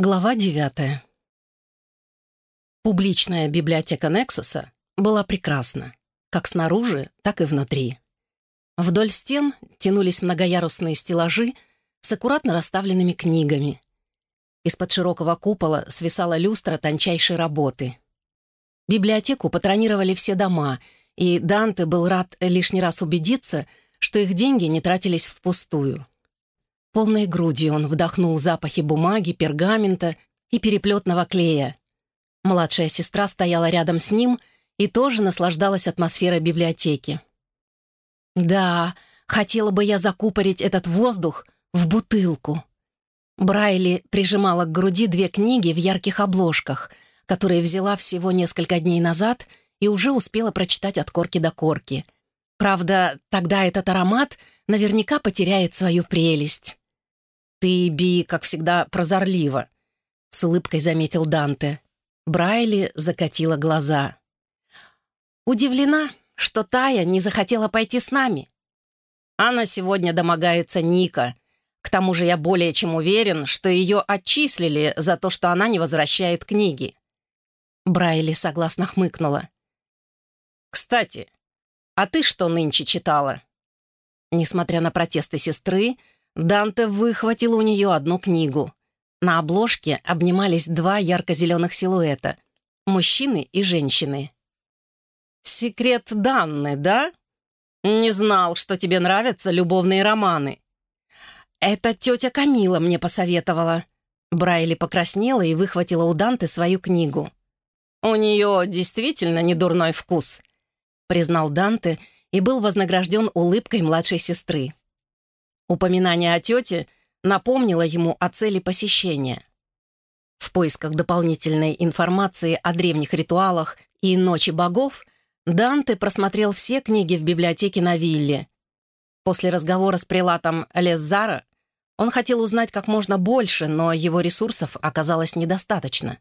Глава 9. Публичная библиотека Нексуса была прекрасна, как снаружи, так и внутри. Вдоль стен тянулись многоярусные стеллажи с аккуратно расставленными книгами. Из-под широкого купола свисала люстра тончайшей работы. Библиотеку патронировали все дома, и Данте был рад лишний раз убедиться, что их деньги не тратились впустую. Полной грудью он вдохнул запахи бумаги, пергамента и переплетного клея. Младшая сестра стояла рядом с ним и тоже наслаждалась атмосферой библиотеки. «Да, хотела бы я закупорить этот воздух в бутылку». Брайли прижимала к груди две книги в ярких обложках, которые взяла всего несколько дней назад и уже успела прочитать от корки до корки. Правда, тогда этот аромат наверняка потеряет свою прелесть. «Ты, Би, как всегда, прозорлива», — с улыбкой заметил Данте. Брайли закатила глаза. «Удивлена, что Тая не захотела пойти с нами. Она сегодня домогается Ника. К тому же я более чем уверен, что ее отчислили за то, что она не возвращает книги». Брайли согласно хмыкнула. «Кстати, а ты что нынче читала?» Несмотря на протесты сестры, Данте выхватил у нее одну книгу. На обложке обнимались два ярко-зеленых силуэта — мужчины и женщины. «Секрет Данны, да? Не знал, что тебе нравятся любовные романы». «Это тетя Камила мне посоветовала». Брайли покраснела и выхватила у Данте свою книгу. «У нее действительно недурной вкус», — признал Данте и был вознагражден улыбкой младшей сестры. Упоминание о тете напомнило ему о цели посещения. В поисках дополнительной информации о древних ритуалах и ночи богов Данте просмотрел все книги в библиотеке на вилле. После разговора с прилатом Леззара он хотел узнать как можно больше, но его ресурсов оказалось недостаточно.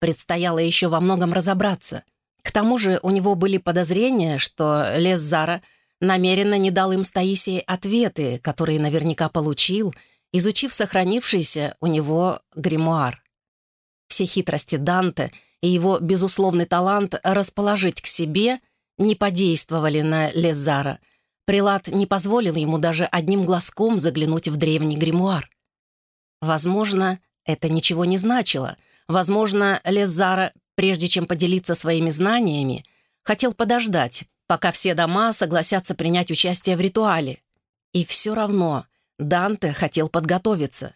Предстояло еще во многом разобраться. К тому же у него были подозрения, что Леззара — намеренно не дал им с Таисией ответы, которые наверняка получил, изучив сохранившийся у него гримуар. Все хитрости Данте и его безусловный талант расположить к себе не подействовали на Лезара. Прилад не позволил ему даже одним глазком заглянуть в древний гримуар. Возможно, это ничего не значило. Возможно, Лезара, прежде чем поделиться своими знаниями, хотел подождать, пока все дома согласятся принять участие в ритуале. И все равно Данте хотел подготовиться.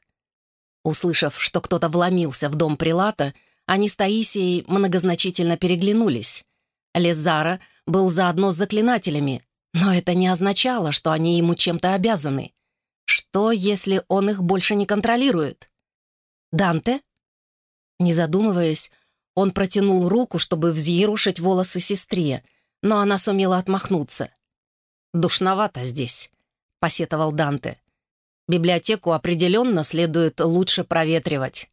Услышав, что кто-то вломился в дом Прилата, они с Таисией многозначительно переглянулись. Лезара был заодно с заклинателями, но это не означало, что они ему чем-то обязаны. Что, если он их больше не контролирует? «Данте?» Не задумываясь, он протянул руку, чтобы взъерушить волосы сестре — но она сумела отмахнуться. «Душновато здесь», — посетовал Данте. «Библиотеку определенно следует лучше проветривать».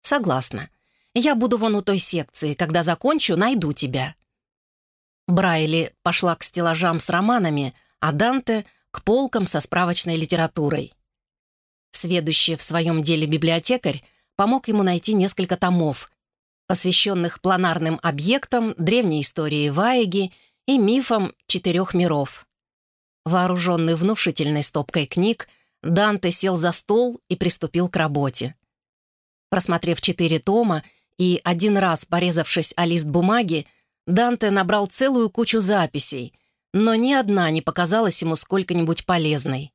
«Согласна. Я буду вон у той секции. Когда закончу, найду тебя». Брайли пошла к стеллажам с романами, а Данте — к полкам со справочной литературой. Сведущий в своем деле библиотекарь помог ему найти несколько томов, посвященных планарным объектам, древней истории Ваеги и мифом четырех миров. Вооруженный внушительной стопкой книг, Данте сел за стол и приступил к работе. Просмотрев четыре тома и один раз порезавшись о лист бумаги, Данте набрал целую кучу записей, но ни одна не показалась ему сколько-нибудь полезной.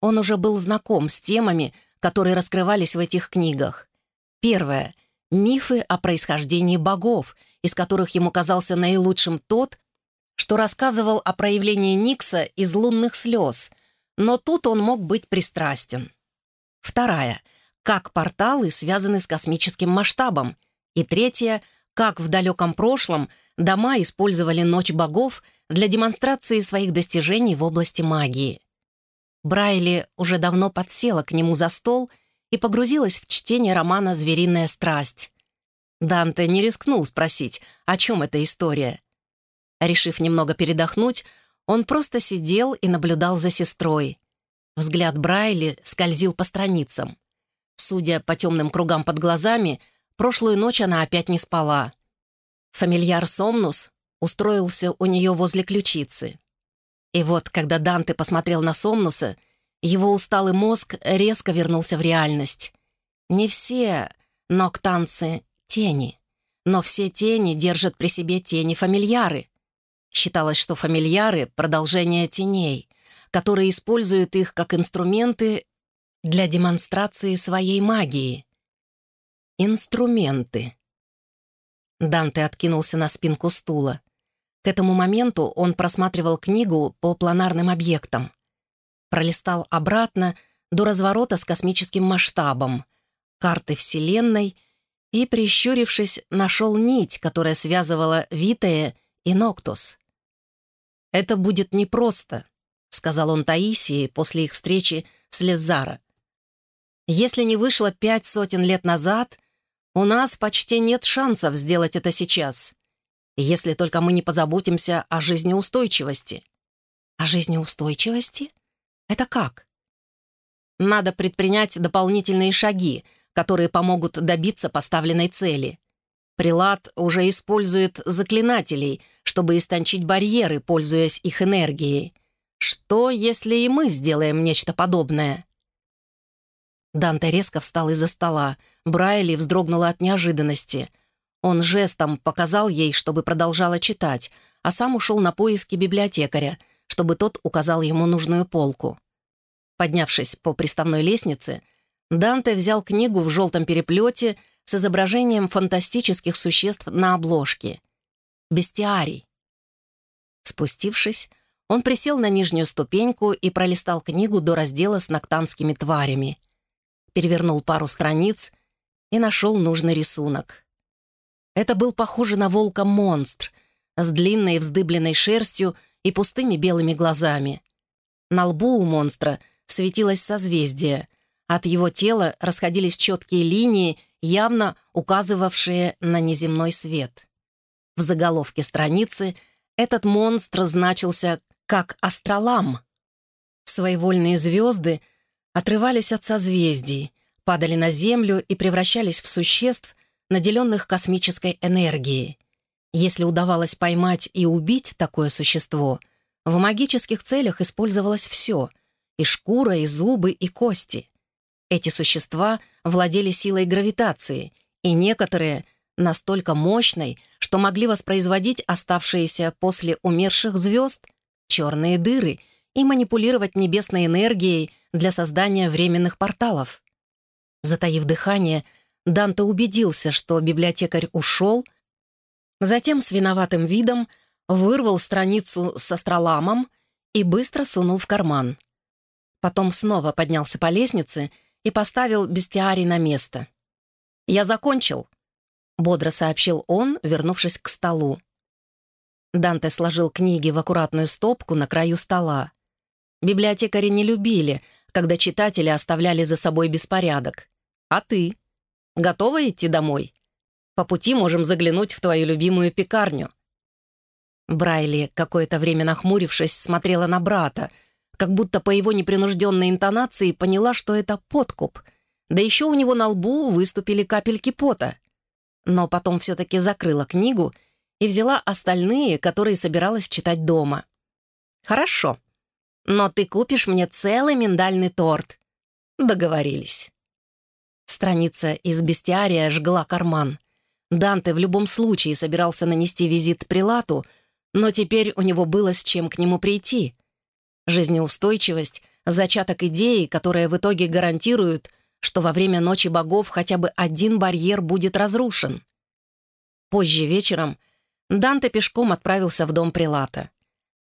Он уже был знаком с темами, которые раскрывались в этих книгах. Первое — мифы о происхождении богов, из которых ему казался наилучшим тот, что рассказывал о проявлении Никса из лунных слез, но тут он мог быть пристрастен. Вторая — как порталы связаны с космическим масштабом. И третья — как в далеком прошлом дома использовали Ночь богов для демонстрации своих достижений в области магии. Брайли уже давно подсела к нему за стол и погрузилась в чтение романа «Звериная страсть». Данте не рискнул спросить, о чем эта история — Решив немного передохнуть, он просто сидел и наблюдал за сестрой. Взгляд Брайли скользил по страницам. Судя по темным кругам под глазами, прошлую ночь она опять не спала. Фамильяр Сомнус устроился у нее возле ключицы. И вот, когда Данте посмотрел на Сомнуса, его усталый мозг резко вернулся в реальность. Не все ноктанцы — тени, но все тени держат при себе тени-фамильяры. Считалось, что фамильяры — продолжение теней, которые используют их как инструменты для демонстрации своей магии. Инструменты. Данте откинулся на спинку стула. К этому моменту он просматривал книгу по планарным объектам. Пролистал обратно до разворота с космическим масштабом, карты Вселенной и, прищурившись, нашел нить, которая связывала Витая и Ноктус. «Это будет непросто», — сказал он Таисии после их встречи с Лезара. «Если не вышло пять сотен лет назад, у нас почти нет шансов сделать это сейчас, если только мы не позаботимся о жизнеустойчивости». «О жизнеустойчивости? Это как?» «Надо предпринять дополнительные шаги, которые помогут добиться поставленной цели. Прилад уже использует заклинателей, чтобы истончить барьеры, пользуясь их энергией. Что, если и мы сделаем нечто подобное?» Данте резко встал из-за стола. Брайли вздрогнула от неожиданности. Он жестом показал ей, чтобы продолжала читать, а сам ушел на поиски библиотекаря, чтобы тот указал ему нужную полку. Поднявшись по приставной лестнице, Данте взял книгу в желтом переплете с изображением фантастических существ на обложке. Бестиарий. Спустившись, он присел на нижнюю ступеньку и пролистал книгу до раздела с ноктанскими тварями. Перевернул пару страниц и нашел нужный рисунок. Это был похоже на волка-монстр с длинной вздыбленной шерстью и пустыми белыми глазами. На лбу у монстра светилось созвездие. От его тела расходились четкие линии, явно указывавшие на неземной свет. В заголовке страницы этот монстр значился как астролам. Своевольные звезды отрывались от созвездий, падали на Землю и превращались в существ, наделенных космической энергией. Если удавалось поймать и убить такое существо, в магических целях использовалось все — и шкура, и зубы, и кости. Эти существа владели силой гравитации, и некоторые — настолько мощной, что могли воспроизводить оставшиеся после умерших звезд черные дыры и манипулировать небесной энергией для создания временных порталов. Затаив дыхание, Данте убедился, что библиотекарь ушел, затем с виноватым видом вырвал страницу с астроламом и быстро сунул в карман. Потом снова поднялся по лестнице поставил бестиарий на место. «Я закончил», — бодро сообщил он, вернувшись к столу. Данте сложил книги в аккуратную стопку на краю стола. Библиотекари не любили, когда читатели оставляли за собой беспорядок. «А ты? Готова идти домой? По пути можем заглянуть в твою любимую пекарню». Брайли, какое-то время нахмурившись, смотрела на брата, как будто по его непринужденной интонации поняла, что это подкуп. Да еще у него на лбу выступили капельки пота. Но потом все-таки закрыла книгу — и взяла остальные, которые собиралась читать дома. «Хорошо, но ты купишь мне целый миндальный торт». Договорились. Страница из бестиария жгла карман. Данте в любом случае собирался нанести визит Прилату, но теперь у него было с чем к нему прийти. Жизнеустойчивость — зачаток идеи, которая в итоге гарантирует, что во время Ночи Богов хотя бы один барьер будет разрушен. Позже вечером Данте пешком отправился в дом Прилата.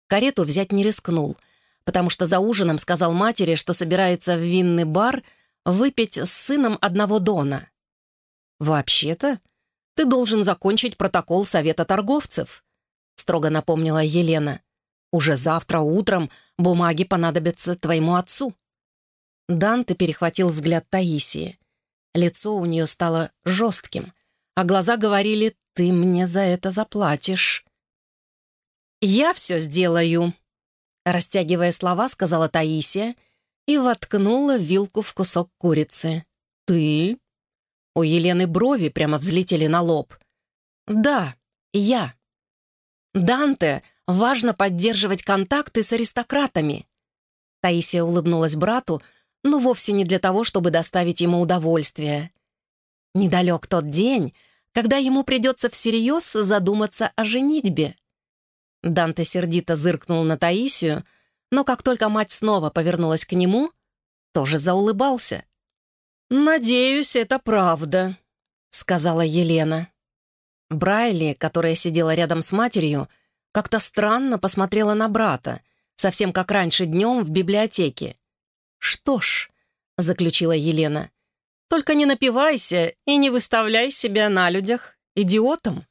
Карету взять не рискнул, потому что за ужином сказал матери, что собирается в винный бар выпить с сыном одного Дона. «Вообще-то, ты должен закончить протокол Совета торговцев», строго напомнила Елена. «Уже завтра утром бумаги понадобятся твоему отцу». Данте перехватил взгляд Таисии. Лицо у нее стало жестким, а глаза говорили «ты мне за это заплатишь». «Я все сделаю», — растягивая слова, сказала Таисия и воткнула вилку в кусок курицы. «Ты?» У Елены брови прямо взлетели на лоб. «Да, я. Данте важно поддерживать контакты с аристократами». Таисия улыбнулась брату, но вовсе не для того, чтобы доставить ему удовольствие. Недалек тот день, когда ему придется всерьез задуматься о женитьбе. Данте сердито зыркнул на Таисию, но как только мать снова повернулась к нему, тоже заулыбался. «Надеюсь, это правда», — сказала Елена. Брайли, которая сидела рядом с матерью, как-то странно посмотрела на брата, совсем как раньше днем в библиотеке. «Что ж», — заключила Елена, — «только не напивайся и не выставляй себя на людях идиотом».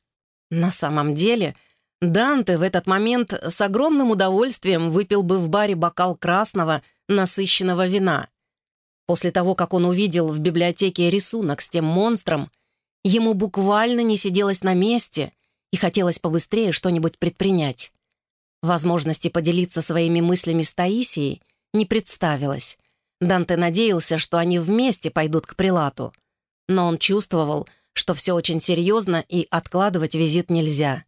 На самом деле, Данте в этот момент с огромным удовольствием выпил бы в баре бокал красного, насыщенного вина. После того, как он увидел в библиотеке рисунок с тем монстром, ему буквально не сиделось на месте и хотелось побыстрее что-нибудь предпринять. Возможности поделиться своими мыслями с Таисией не представилось. Данте надеялся, что они вместе пойдут к Прилату. Но он чувствовал, что все очень серьезно и откладывать визит нельзя.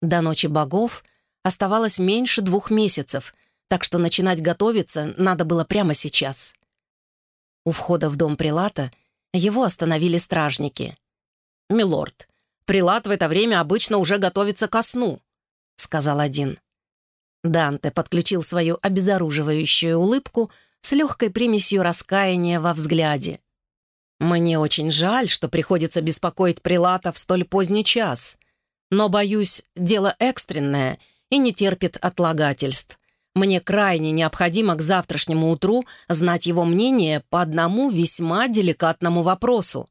До Ночи Богов оставалось меньше двух месяцев, так что начинать готовиться надо было прямо сейчас. У входа в дом Прилата его остановили стражники. «Милорд, Прилат в это время обычно уже готовится ко сну», — сказал один. Данте подключил свою обезоруживающую улыбку с легкой примесью раскаяния во взгляде. «Мне очень жаль, что приходится беспокоить Прилата в столь поздний час, но, боюсь, дело экстренное и не терпит отлагательств. Мне крайне необходимо к завтрашнему утру знать его мнение по одному весьма деликатному вопросу».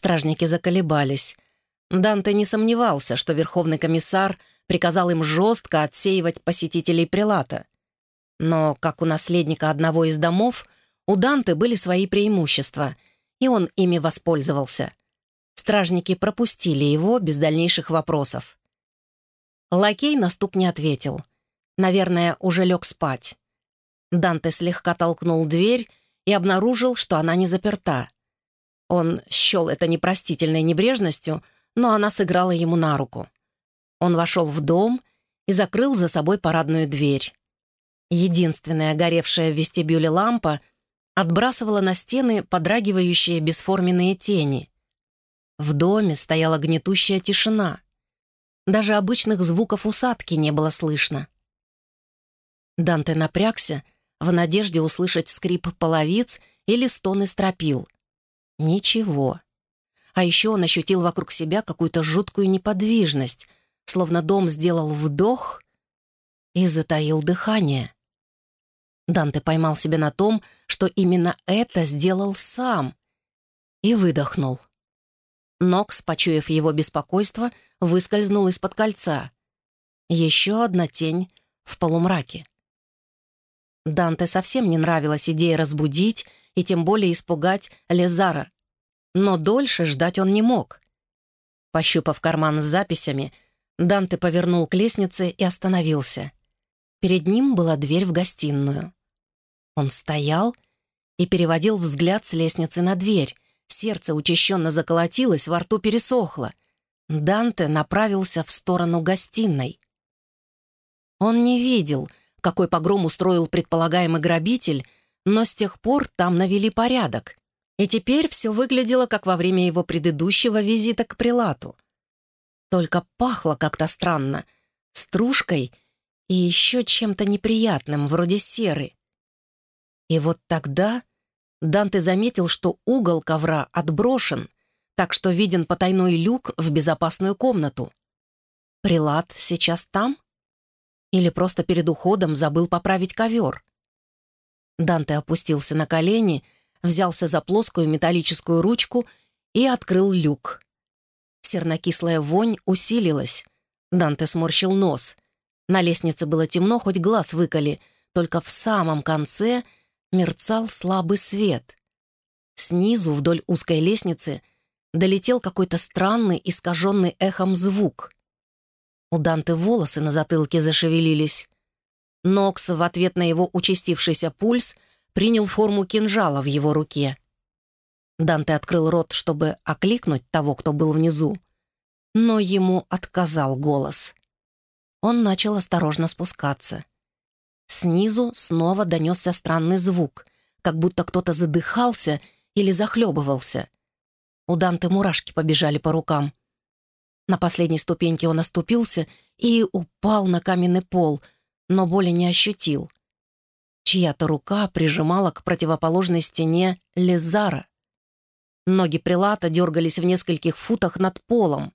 Стражники заколебались. Данте не сомневался, что верховный комиссар приказал им жестко отсеивать посетителей прилата. Но, как у наследника одного из домов, у Данте были свои преимущества, и он ими воспользовался. Стражники пропустили его без дальнейших вопросов. Лакей на стук не ответил. Наверное, уже лег спать. Данте слегка толкнул дверь и обнаружил, что она не заперта. Он счел это непростительной небрежностью, но она сыграла ему на руку. Он вошел в дом и закрыл за собой парадную дверь. Единственная горевшая в вестибюле лампа отбрасывала на стены подрагивающие бесформенные тени. В доме стояла гнетущая тишина. Даже обычных звуков усадки не было слышно. Данте напрягся в надежде услышать скрип половиц или стоны стропил. Ничего. А еще он ощутил вокруг себя какую-то жуткую неподвижность, словно дом сделал вдох и затаил дыхание. Данте поймал себя на том, что именно это сделал сам, и выдохнул. Нокс, почуяв его беспокойство, выскользнул из-под кольца. Еще одна тень в полумраке. Данте совсем не нравилась идея разбудить и тем более испугать Лезара. Но дольше ждать он не мог. Пощупав карман с записями, Данте повернул к лестнице и остановился. Перед ним была дверь в гостиную. Он стоял и переводил взгляд с лестницы на дверь, Сердце учащенно заколотилось, во рту пересохло. Данте направился в сторону гостиной. Он не видел, какой погром устроил предполагаемый грабитель, но с тех пор там навели порядок. И теперь все выглядело, как во время его предыдущего визита к прилату. Только пахло как-то странно, стружкой и еще чем-то неприятным, вроде серы. И вот тогда Данте заметил, что угол ковра отброшен, так что виден потайной люк в безопасную комнату. Прилад сейчас там? Или просто перед уходом забыл поправить ковер? Данте опустился на колени, взялся за плоскую металлическую ручку и открыл люк. Сернокислая вонь усилилась. Данте сморщил нос. На лестнице было темно, хоть глаз выколи, только в самом конце — мерцал слабый свет. Снизу, вдоль узкой лестницы, долетел какой-то странный, искаженный эхом звук. У Данте волосы на затылке зашевелились. Нокс в ответ на его участившийся пульс принял форму кинжала в его руке. Данте открыл рот, чтобы окликнуть того, кто был внизу, но ему отказал голос. Он начал осторожно спускаться. Снизу снова донесся странный звук, как будто кто-то задыхался или захлебывался. У Данте мурашки побежали по рукам. На последней ступеньке он оступился и упал на каменный пол, но боли не ощутил. Чья-то рука прижимала к противоположной стене Лезара. Ноги Прилата дергались в нескольких футах над полом.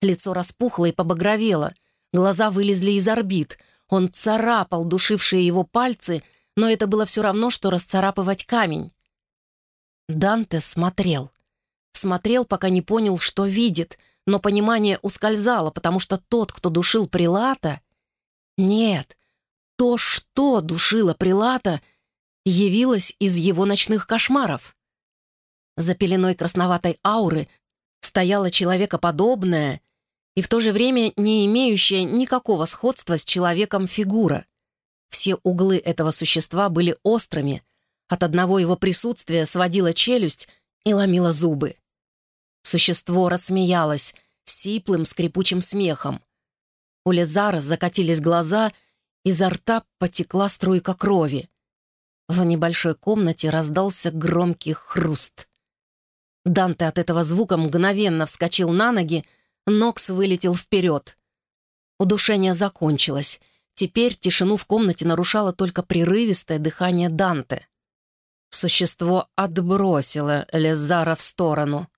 Лицо распухло и побагровело, глаза вылезли из орбит. Он царапал душившие его пальцы, но это было все равно, что расцарапывать камень. Данте смотрел. Смотрел, пока не понял, что видит — но понимание ускользало, потому что тот, кто душил Прилата... Нет, то, что душило Прилата, явилось из его ночных кошмаров. За пеленой красноватой ауры стояла человекоподобная и в то же время не имеющая никакого сходства с человеком фигура. Все углы этого существа были острыми, от одного его присутствия сводила челюсть и ломила зубы. Существо рассмеялось сиплым скрипучим смехом. У Лезара закатились глаза, изо рта потекла струйка крови. В небольшой комнате раздался громкий хруст. Данте от этого звука мгновенно вскочил на ноги, Нокс вылетел вперед. Удушение закончилось. Теперь тишину в комнате нарушало только прерывистое дыхание Данте. Существо отбросило Лезара в сторону.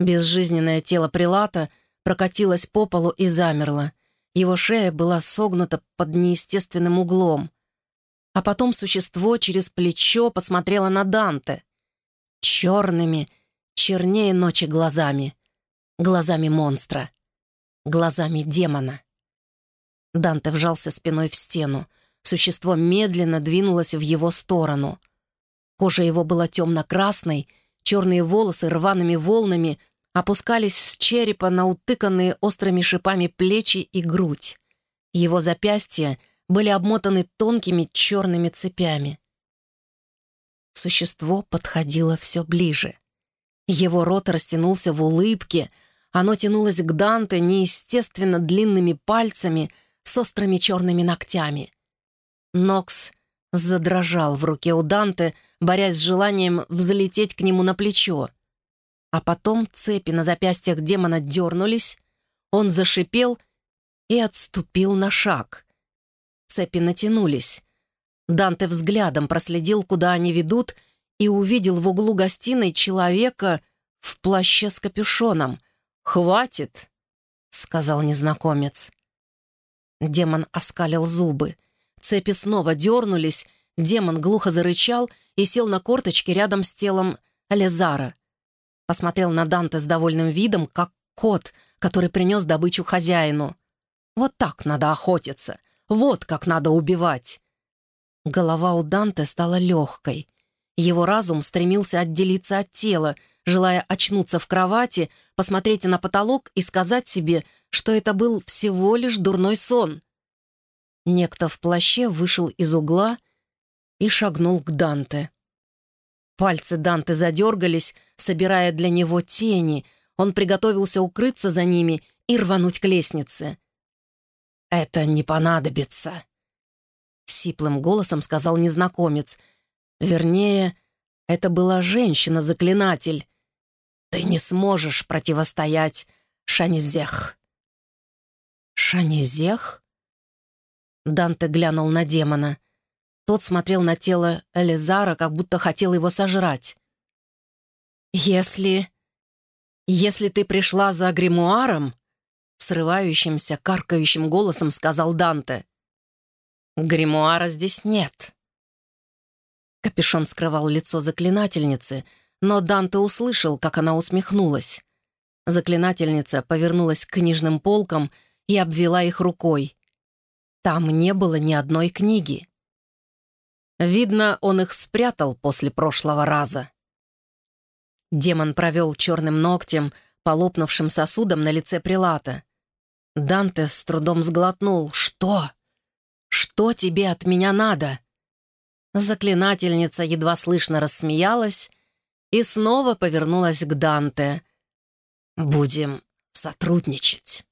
Безжизненное тело Прилата прокатилось по полу и замерло. Его шея была согнута под неестественным углом. А потом существо через плечо посмотрело на Данте. Черными, чернее ночи глазами. Глазами монстра. Глазами демона. Данте вжался спиной в стену. Существо медленно двинулось в его сторону. Кожа его была темно-красной, черные волосы рваными волнами опускались с черепа на утыканные острыми шипами плечи и грудь. Его запястья были обмотаны тонкими черными цепями. Существо подходило все ближе. Его рот растянулся в улыбке, оно тянулось к Данте неестественно длинными пальцами с острыми черными ногтями. Нокс задрожал в руке у Данте, борясь с желанием взлететь к нему на плечо. А потом цепи на запястьях демона дернулись, он зашипел и отступил на шаг. Цепи натянулись. Данте взглядом проследил, куда они ведут, и увидел в углу гостиной человека в плаще с капюшоном. «Хватит!» — сказал незнакомец. Демон оскалил зубы. Цепи снова дернулись, демон глухо зарычал и сел на корточки рядом с телом Лезара. Посмотрел на Данте с довольным видом, как кот, который принес добычу хозяину. Вот так надо охотиться, вот как надо убивать. Голова у Данте стала легкой. Его разум стремился отделиться от тела, желая очнуться в кровати, посмотреть на потолок и сказать себе, что это был всего лишь дурной сон. Некто в плаще вышел из угла и шагнул к Данте. Пальцы Данте задергались, собирая для него тени. Он приготовился укрыться за ними и рвануть к лестнице. «Это не понадобится», — сиплым голосом сказал незнакомец. Вернее, это была женщина-заклинатель. «Ты не сможешь противостоять Шанизех». «Шанизех?» Данте глянул на демона. Тот смотрел на тело Элизара, как будто хотел его сожрать. «Если... если ты пришла за гримуаром...» Срывающимся, каркающим голосом сказал Данте. «Гримуара здесь нет». Капюшон скрывал лицо заклинательницы, но Данте услышал, как она усмехнулась. Заклинательница повернулась к книжным полкам и обвела их рукой. Там не было ни одной книги. Видно, он их спрятал после прошлого раза. Демон провел черным ногтем по сосудам на лице Прилата. Данте с трудом сглотнул. «Что? Что тебе от меня надо?» Заклинательница едва слышно рассмеялась и снова повернулась к Данте. «Будем сотрудничать».